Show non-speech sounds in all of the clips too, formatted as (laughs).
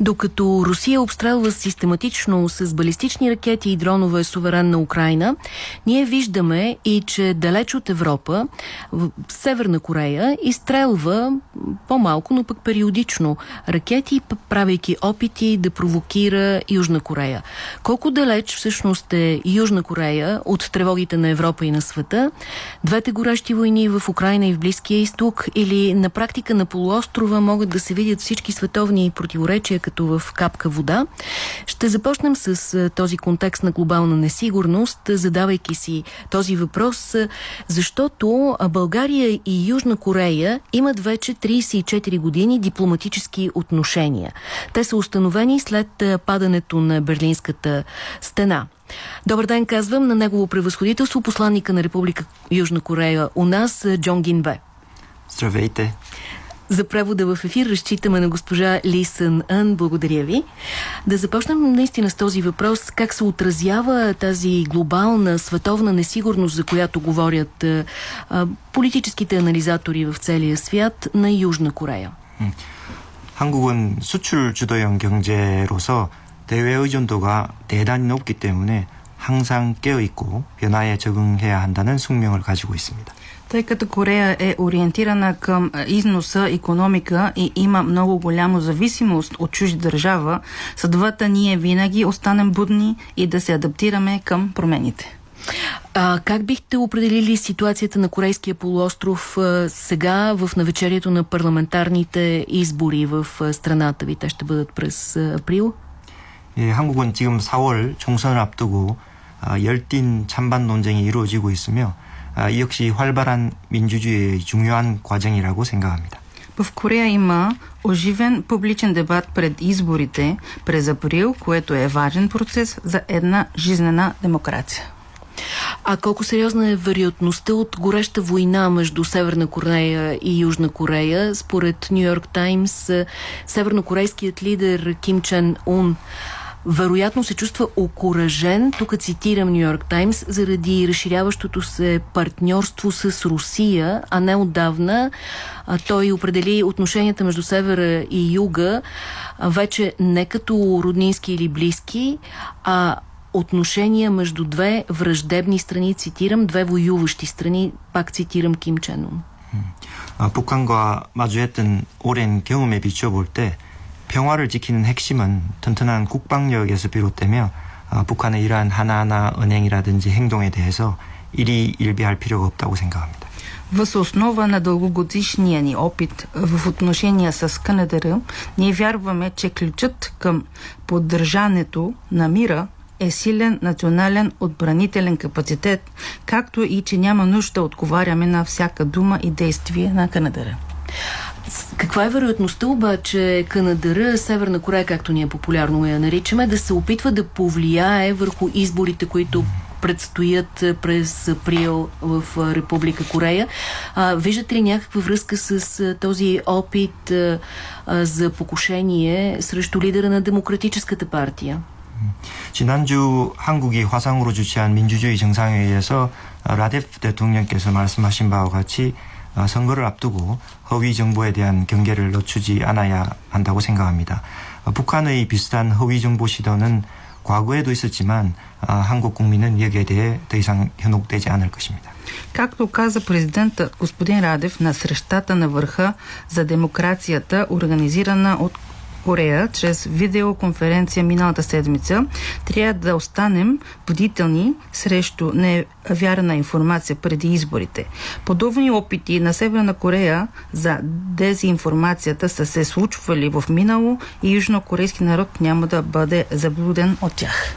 Докато Русия обстрелва систематично с балистични ракети и дронове суверенна Украина, ние виждаме и, че далеч от Европа, в Северна Корея, изстрелва по-малко, но пък периодично ракети, правейки опити да провокира Южна Корея. Колко далеч всъщност е Южна Корея от тревогите на Европа и на света? Двете горещи войни в Украина и в Близкия изток или на практика на полуострова могат да се видят всички световни противоречия като в капка вода. Ще започнем с този контекст на глобална несигурност, задавайки си този въпрос, защото България и Южна Корея имат вече 34 години дипломатически отношения. Те са установени след падането на Берлинската стена. Добър ден, казвам на негово превъзходителство, посланника на Република Южна Корея у нас, Джон Гинбе. Здравейте За превода в ефир разчитаме на госпожа Ли Сън Ън. Благодаря ви. Да започнем наистина с този въпрос. Как се отразява тази глобална световна несигурност, за която говорят а, политическите анализатори в целия свят на Южна Корея? 한국은 수출 주도형 경제로서 대외 의존도가 대단히 높기 때문에 항상 깨어있고 변화에 적응해야 한다는 숙명을 가지고 있습니다. Тъй като Корея е ориентирана към износа, економика и има много голяма зависимост от чужди държава, съдвата ние винаги останем будни и да се адаптираме към промените. А, как бихте определили ситуацията на Корейския полуостров а, сега в навечерието на парламентарните избори в а, страната ви? Те ще бъдат през а, април? 예, 한국은 지금 4월 총선을 앞두고 아, 열띤 찬반 논쟁이 이루어지고 있으며 아, 이 역시 활발한 민주주의의 중요한 과정이라고 생각합니다. В Корея има оживен публичен дебат пред изборите през април, което е важен процес за една жизнена демокрация. А колко сериозна е вероятността от гореща война между Северна Корея и Южна Корея? Според Нью Йорк Таймс, севернокорейският лидер Ким Чен Ун вероятно се чувства окоръжен, тук цитирам Нью Йорк Таймс, заради разширяващото се партньорство с Русия, а не отдавна а, той определи отношенията между Севера и Юга а, вече не като роднински или близки, а отношения между две враждебни страни, цитирам, две воюващи страни, пак цитирам Ким Чен Ун. 북한과 마주했던 오랜 경험에 비춰볼 때 평화를 지키는 핵심은 튼튼한 국방력에서 비롯되며 북한의 이러한 하나하나 은행이라든지 행동에 대해서 일이 일비할 필요가 없다고 생각합니다. Въз основа на дългогодишния ни опит в отношения с КНДР, ние вярваме, че ключът към поддържането на мира е силен национален отбранителен капацитет, както и че няма нужда да отговаряме на всяка дума и действие на КНДР. Каква е вероятността обаче КНДР, Северна Корея, както ние популярно я наричаме, да се опитва да повлияе върху изборите, които предстоят през април в Република Корея. А, виждате ли някаква връзка с а, този опит а, а, за покушение срещу лидера на Демократическата партия? 지난주 한국이 화상으로 주최한 민주주의 정상회의에서 라데프 대통령께서 말씀하신 바와 같이 선거를 앞두고 허위 정보에 대한 경계를 늦추지 않아야 한다고 생각합니다. 북한의 비슷한 허위 정보 시도는 과거에도 있었지만 한국 국민은 여기에 대해 더 이상 현혹되지 않을 것입니다. Както каза президентът господин Радев на срещата на върха за демокрацията, организирана от Корея чрез видеоконференция миналата седмица, трябва да останем бдителни срещу невярна информация преди изборите. Подобни опити на Северна Корея за дезинформацията са се случвали в минало и южнокорейски народ няма да бъде заблуден от тях.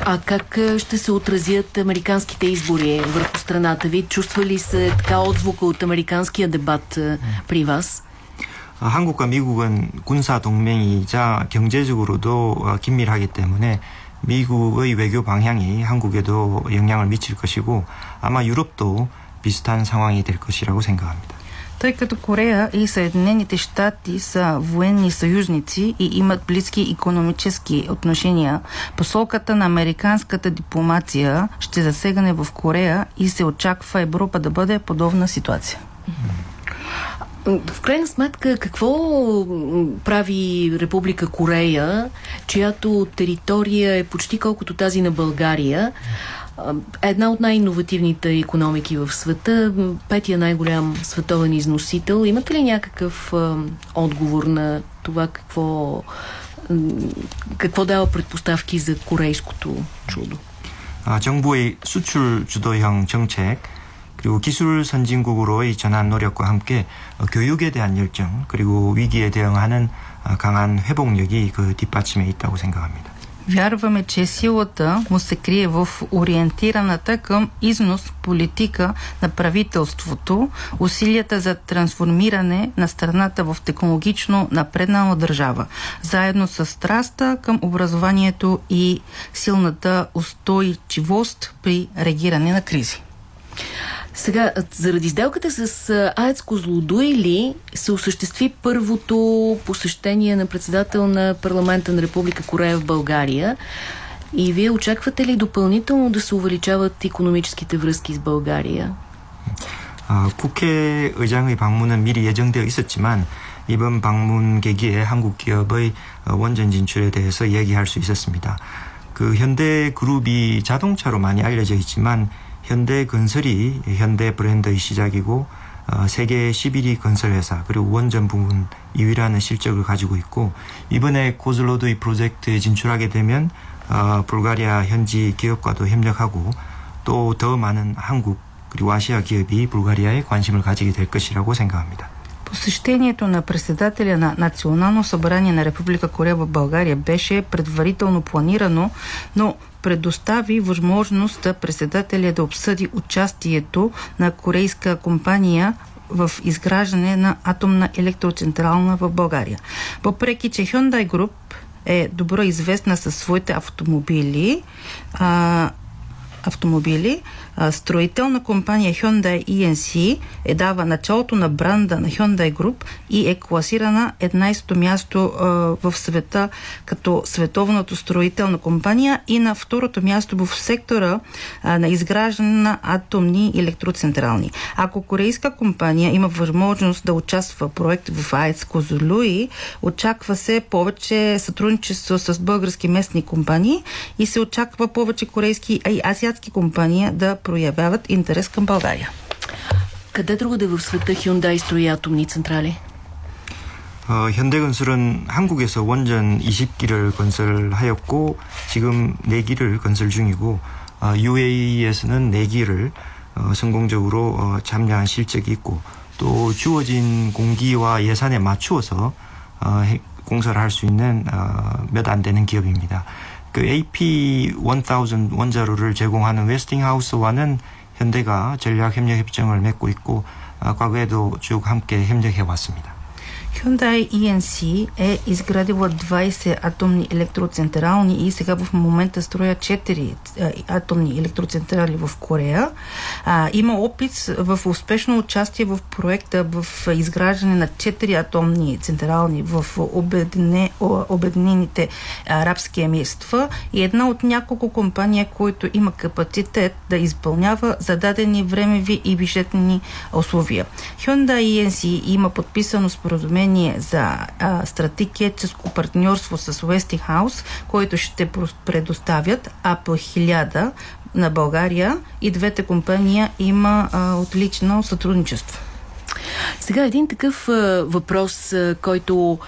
А как ще се отразят американските избори върху страната ви? Чувства ли се така отзвука от американския дебат при вас? 한국과 미국은 군사 동맹이자 경제적으로도 긴밀하기 때문에 미국의 외교 방향이 한국에도 영향을 미칠 것이고 아마 유럽도 비슷한 상황이 될 것이라고 생각합니다. Тъй като Корея и Съединените щати са военни съюзници и имат близки економически отношения, посоката на американската дипломация ще засегне в Корея и се очаква Европа да бъде подобна ситуация. В крайна сметка, какво прави Република Корея, чиято територия е почти колкото тази на България? Една от най-инновативните економики в света, петия най-голям световен износител. Имате ли някакъв а, отговор на това какво, какво дава предпоставки за корейското чудо? 아, 정부의 수출 주도형 정책 그리고 기술 선진국으로의 전환 노력과 함께 교육에 대한 열정 그리고 위기에 대응하는 강한 회복력이 그 뒷받침에 있다고 생각합니다. Вярваме, че силата му се крие в ориентираната към износ политика на правителството, усилията за трансформиране на страната в технологично напреднала държава, заедно с страста към образованието и силната устойчивост при реагиране на кризи. Сега, заради сделката с АЕЦ Козлодуй ли се осъществи първото посещение на председател на парламента на Република Корея в България? И вие очаквате ли допълнително да се увеличават економическите връзки с България? 아, 국회의장의 방문은 미리 예정되어 있었지만 이번 방문 계기에 한국 기업의 원전 진출에 대해서 얘기할 수 있었습니다. 그 현대 그룹이 자동차로 많이 알려져 있지만 현대 건설이 현대 브랜드의 시작이고 어, 세계 11위 건설 회사 그리고 원전 부문 2위라는 실적을 가지고 있고 이번에 고슬로드의 프로젝트에 진출하게 되면 어, 불가리아 현지 기업과도 협력하고 또 더 많은 한국 그리고 아시아 기업이 불가리아에 관심을 가지게 될 것이라고 생각합니다. Посещението на председателя на Национално събрание на Република Корея в България беше предварително планирано, но предостави възможност председателя да обсъди участието на корейска компания в изграждане на атомна електроцентрална в България. Въпреки, че Hyundai Group е добро известна със своите автомобили, а, автомобили, строителна компания Hyundai ENC е дава началото на бранда на Hyundai Group и е класирана 11-то място в света като световната строителна компания и на второто място в сектора на изграждане на атомни електроцентрални. Ако корейска компания има възможност да участва в проект в АЕЦ Козолуи, очаква се повече сътрудничество с български местни компании и се очаква повече корейски и азиатски компании да проявяват интерес към България. Къде другаде в света Hyundai строи атомни централи? 어, 현대건설은 한국에서 원전 20기를 건설하였고 지금 4기를 건설 중이고 어, UAE에서는 4기를 어, 성공적으로 어, 참여한 실적이 있고 또 주어진 공기와 예산에 맞추어서 어, 공사를 할 수 있는 어, 몇 안 되는 기업입니다. 그 AP1000 원자로를 제공하는 웨스팅하우스와는 현대가 전략 협력 협정을 맺고 있고 과거에도 쭉 함께 협력해 왔습니다. Hyundai ENC е изградила 20 атомни електроцентрални и сега в момента строя 4 атомни електроцентрали в Корея. А, има опит в успешно участие в проекта в изграждане на 4 атомни централни в обедне, Обединените арабски емирства и една от няколко компании, които има капацитет да изпълнява зададени времеви и бюджетни условия. Hyundai ENC има подписано споразумение споразумение за а, стратегическо партньорство с Westinghouse, който ще предоставят Apple 1000 на България и двете компании има а, отлично сътрудничество. Сега един такъв а, въпрос, а, който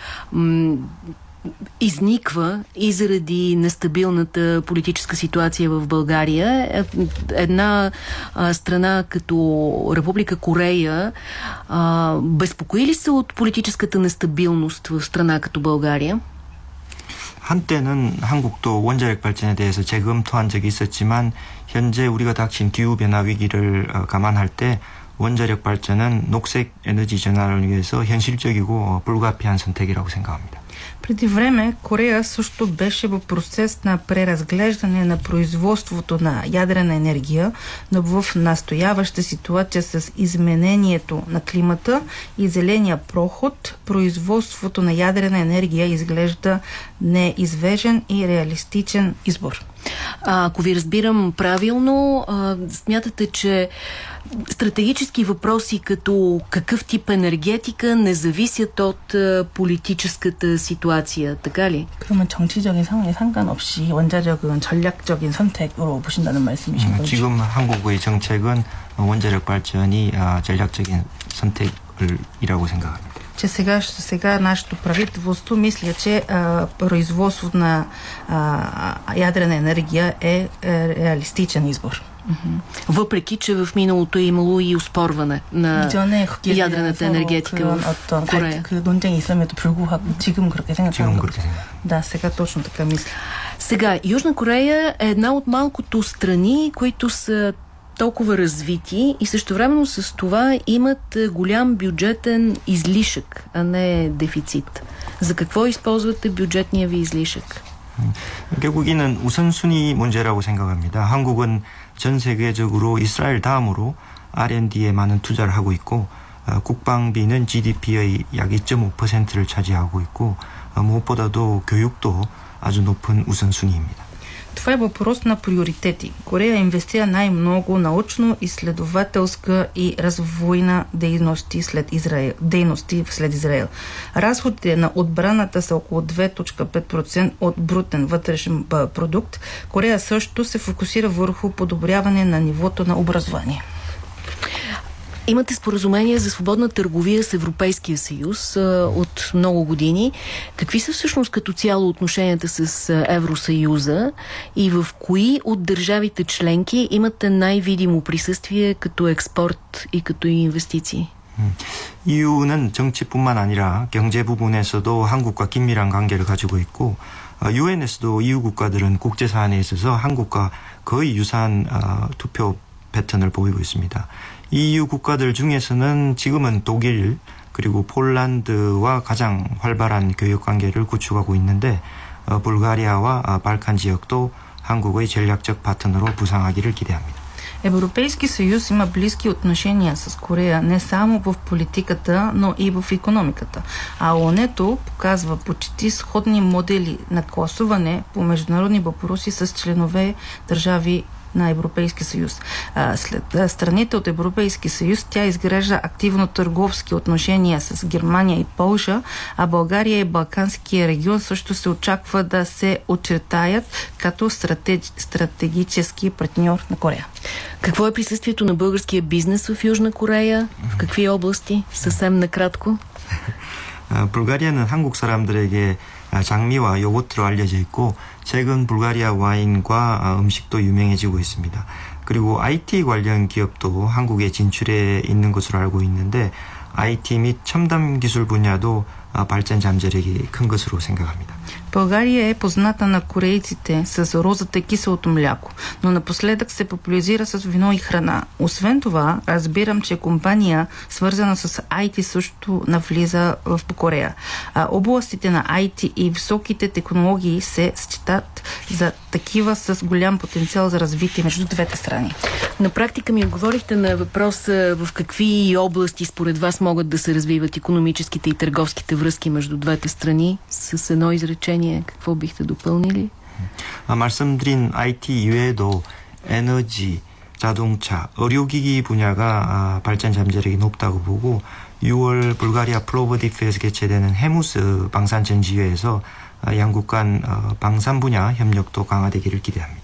изниква и заради нестабилната политическа ситуация в България. Е, една а, страна като Република Корея а, безпокои ли се от политическата нестабилност в страна като България? 한때는 한국도 원자력 발전에 대해서 재검토한 적이 있었지만 현재 우리가 닥친 기후변화 위기를 감안할 때 원자력 발전은 녹색 에너지 전환을 위해서 현실적이고 불가피한 선택이라고 생각합니다. Преди време Корея също беше в процес на преразглеждане на производството на ядрена енергия, но в настояваща ситуация с изменението на климата и зеления проход, производството на ядрена енергия изглежда неизвежен и реалистичен избор. А, ако ви разбирам правилно, а, смятате, че Стратегически въпроси като какъв тип енергетика не зависят от а, политическата ситуация, така ли? 그러면 정치적인 상황에 상관없이 원자력은 전략적인 선택으로 보신다는 말씀이신 음, 거죠? 지금 한국의 정책은 원자력 발전이 아, 전략적인 선택이라고 생각합니다. че сега, сега нашето правителство мисля, че а, производство на а, ядрена енергия е, е реалистичен избор. Въпреки, че в миналото е имало и успорване на ядрената енергетика в Корея. Да, сега точно така мисля. Сега, Южна Корея е една от малкото страни, които са толкова развити и също времено с това имат е, голям бюджетен излишък, а не дефицит. За какво използвате бюджетния ви излишък? 결국 이는 우선순위 문제라고 생각합니다. 한국은 전 세계적으로 이스라엘 다음으로 R&D에 많은 투자를 하고 있고 어, 국방비는 GDP의 약 2.5%를 차지하고 있고 어, 무엇보다도 교육도 아주 높은 우선순위입니다. Това е въпрос на приоритети. Корея инвестира най-много научно-изследователска и развойна дейности след Израел, дейности след Израел. Разходите на отбраната са около 2.5% от брутен вътрешен продукт. Корея също се фокусира върху подобряване на нивото на образование. Имате споразумение за свободна търговия с Европейския съюз а, от много години. Какви са всъщност като цяло отношенията с а, Евросъюза и в кои от държавите членки имате най-видимо присъствие като експорт и като инвестиции? EU는 정치뿐만 아니라 경제 부분에서도 한국과 긴밀한 관계를 가지고 있고 유엔에서도 EU 국가들은 국제 사안에 있어서 한국과 거의 유사한 어, 투표 패턴을 보이고 있습니다. EU 국가들 중에서는 지금은 독일 그리고 폴란드와 가장 활발한 교역 관계를 구축하고 있는데 어, 불가리아와 어, 발칸 지역도 한국의 전략적 파트너로 부상하기를 기대합니다. Европейски съюз има близки отношения с Корея не само в политиката, но и в економиката. А ОНЕТО показва почти сходни модели на класуване по международни въпроси с членове държави на Европейски съюз. А, След а, страните от Европейски съюз тя изгражда активно търговски отношения с Германия и Полша, а България и Балканския регион също се очаква да се очертаят като стратег... стратегически партньор на Корея. Какво е присъствието на българския бизнес в Южна Корея? В какви области? Съвсем накратко. 어, (laughs) 불가리아는 한국 사람들에게 아, 장미와 요거트로 알려져 있고 최근 불가리아 와인과 아, 음식도 유명해지고 있습니다. 그리고 IT 관련 기업도 한국에 진출해 있는 것으로 알고 있는데 IT 및 첨단 기술 분야도 아, 발전 잠재력이 큰 것으로 생각합니다. България е позната на корейците с розата и киселото мляко, но напоследък се популяризира с вино и храна. Освен това, разбирам, че компания, свързана с IT, също навлиза в Корея. А областите на IT и високите технологии се считат за такива с голям потенциал за развитие между двете страни. На практика ми отговорихте на въпроса в какви области според вас могат да се развиват економическите и търговските връзки между двете страни с едно изречение. Какво бихте допълнили? 아, 말씀드린 IT 이외에도 에너지, 자동차, 의료기기 분야가 아, 발전 잠재력이 높다고 보고 6월 불가리아 플로버디프에서 개최되는 헤무스 방산전지회에서 아, 양국 간 어, 방산 분야 협력도 강화되기를 기대합니다.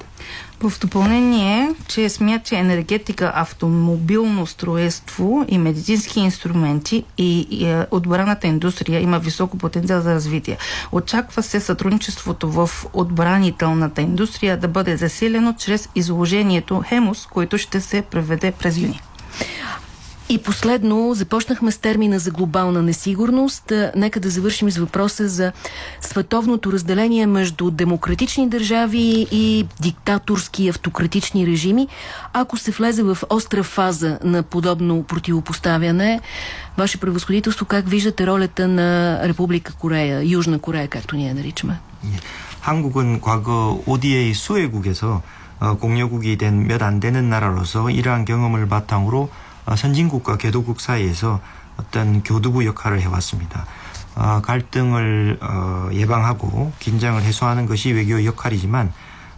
В допълнение, че смята, енергетика, автомобилно строество и медицински инструменти и, и е, отбраната индустрия има високо потенциал за развитие. Очаква се сътрудничеството в отбранителната индустрия да бъде засилено чрез изложението Хемус, което ще се преведе през юни. И последно, започнахме с термина за глобална несигурност. А, Нека да завършим с въпроса за световното разделение между демократични държави и диктаторски автократични режими. Ако се влезе в остра фаза на подобно противопоставяне, Ваше превъзходителство, как виждате ролята на Република Корея, Южна Корея, както ние я наричаме? 예. 한국은 과거 ODA 수혜국에서 어, 공여국이 된 몇 안 되는 나라로서 이러한 경험을 바탕으로 어, 선진국과 개도국 사이에서 어떤 교두부 역할을 해왔습니다. 어, 갈등을 어, 예방하고 긴장을 해소하는 것이 외교의 역할이지만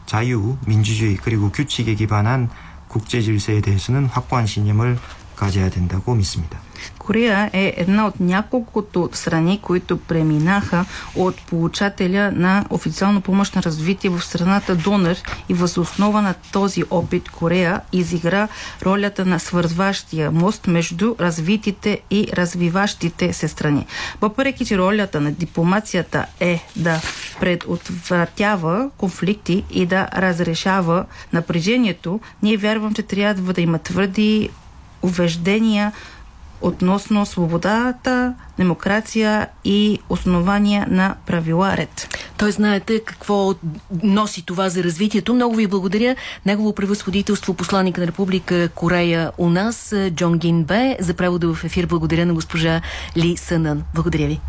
자유, 민주주의 그리고 규칙에 기반한 국제 질서에 대해서는 확고한 신념을 가져야 된다고 믿습니다. Корея е една от няколкото страни, които преминаха от получателя на официална помощ на развитие в страната донор и възоснова на този опит Корея изигра ролята на свързващия мост между развитите и развиващите се страни. Въпреки, че ролята на дипломацията е да предотвратява конфликти и да разрешава напрежението, ние вярвам, че трябва да има твърди увеждения относно свободата, демокрация и основания на правила ред. Той знаете какво носи това за развитието. Много ви благодаря. Негово превъзходителство посланника на Република Корея у нас, Джон Гин Бе. За превода в ефир благодаря на госпожа Ли Сънън. Благодаря ви.